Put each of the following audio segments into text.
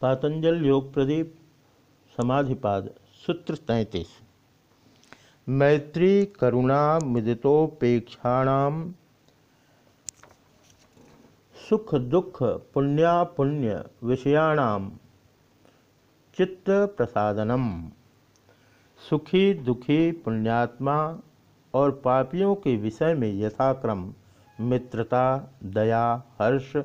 पातंजल योग प्रदीप समाधिपाद, सूत्र तैंतीस। मैत्री करुणा मुदितोपेक्षाणाम सुख दुख पुण्या पुण्य विषयाणाम चित्त प्रसादनम सुखी दुखी पुण्यात्मा और पापियों के विषय में यथाक्रम मित्रता, दया, हर्ष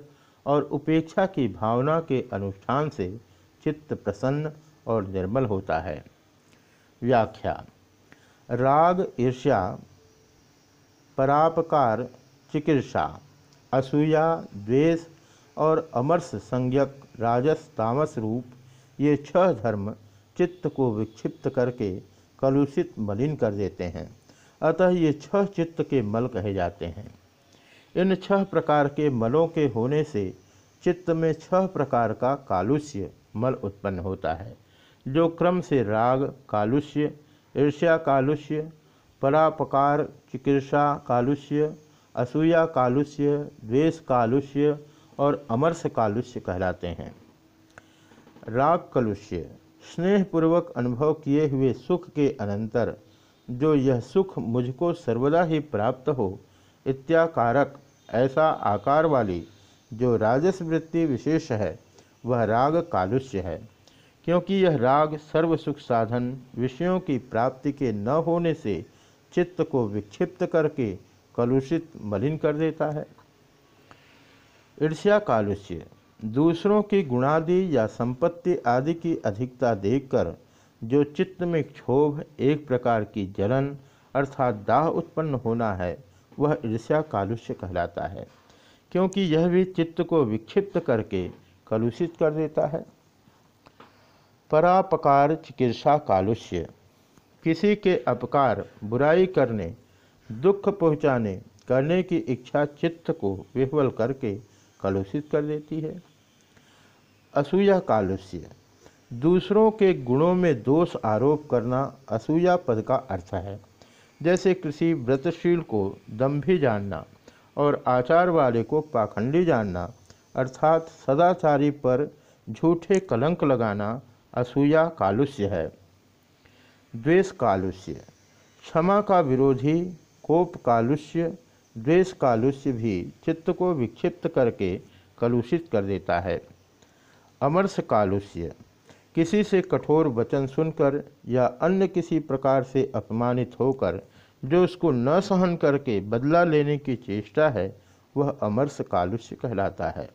और उपेक्षा की भावना के अनुष्ठान से चित्त प्रसन्न और निर्मल होता है। व्याख्या, राग ईर्ष्या, परापकार चिकित्सा असूया, द्वेष और अमरस संज्ञक, राजस, तामस रूप, ये छह धर्म चित्त को विक्षिप्त करके कलुषित मलिन कर देते हैं। अतः ये छह चित्त के मल कहे जाते हैं। इन छह प्रकार के मलों के होने से चित्त में छह प्रकार का कालुष्य मल उत्पन्न होता है, जो क्रम से राग कालुष्य, ईर्ष्या कालुष्य, परापकार चिकित्सा कालुष्य, असूया कालुष्य, द्वेष कालुष्य और अमरस कालुष्य कहलाते हैं। राग कलुष्य, स्नेहपूर्वक अनुभव किए हुए सुख के अनंतर, जो यह सुख मुझको सर्वदा ही प्राप्त हो, इत्याकारक ऐसा आकार वाली जो राजस वृत्ति विशेष है, वह राग कालुष्य है। क्योंकि यह राग सर्व सुख साधन विषयों की प्राप्ति के न होने से चित्त को विक्षिप्त करके कलुषित मलिन कर देता है। ईर्ष्या कालुष्य, दूसरों की गुणादि या संपत्ति आदि की अधिकता देखकर जो चित्त में क्षोभ एक प्रकार की जलन अर्थात दाह उत्पन्न होना है वह ईर्ष्या कालुष्य कहलाता है, क्योंकि यह भी चित्त को विक्षिप्त करके कलुषित कर देता है। परापकार चिकित्सा कालुष्य, किसी के अपकार, बुराई करने, दुख पहुँचाने, करने की इच्छा चित्त को विह्वल करके कलुषित कर देती है। असूया कालुष्य, दूसरों के गुणों में दोष आरोप करना असूया पद का अर्थ है। जैसे किसी व्रतशील को दम्भी जानना और आचार वाले को पाखंडी जानना, अर्थात सदाचारी पर झूठे कलंक लगाना असूया कालुष्य है। द्वेष कालुष्य। क्षमा का विरोधी, कोप कालुष्य, द्वेष कालुष्य भी चित्त को विक्षिप्त करके कलुषित कर देता है। अमरस कालुष्य। किसी से कठोर वचन सुनकर या अन्य किसी प्रकार से अपमानित होकर, जो उसको न सहन करके बदला लेने की चेष्टा है, वह अमरस कालुष्य कहलाता है।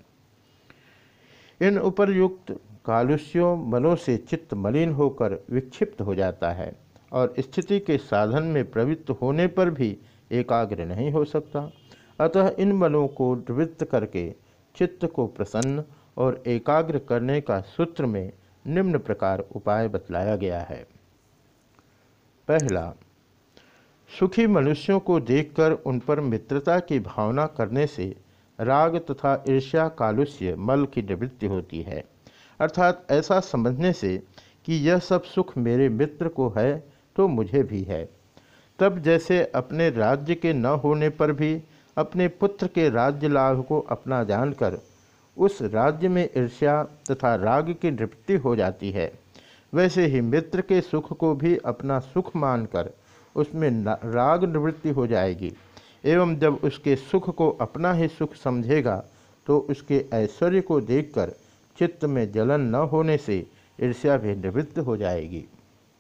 इन उपरयुक्त कालुष्यों मनों से चित्त मलिन होकर विक्षिप्त हो जाता है और स्थिति के साधन में प्रवृत्त होने पर भी एकाग्र नहीं हो सकता। अतः इन मनों को निवृत्त करके चित्त को प्रसन्न और एकाग्र करने का सूत्र में निम्न प्रकार उपाय बतलाया गया है। पहला, सुखी मनुष्यों को देखकर उन पर मित्रता की भावना करने से राग तथा ईर्ष्या कालुष्य मल की निवृत्ति होती है। अर्थात ऐसा समझने से कि यह सब सुख मेरे मित्र को है तो मुझे भी है। तब जैसे अपने राज्य के न होने पर भी अपने पुत्र के राज्य लाभ को अपना जानकर उस राज्य में ईर्ष्या तथा राग की निवृत्ति हो जाती है। वैसे ही मित्र के सुख को भी अपना सुख मानकर उसमें राग निवृत्ति हो जाएगी। एवं जब उसके सुख को अपना ही सुख समझेगा तो उसके ऐश्वर्य को देखकर चित्त में जलन न होने से ईर्ष्या भी निवृत्त हो जाएगी।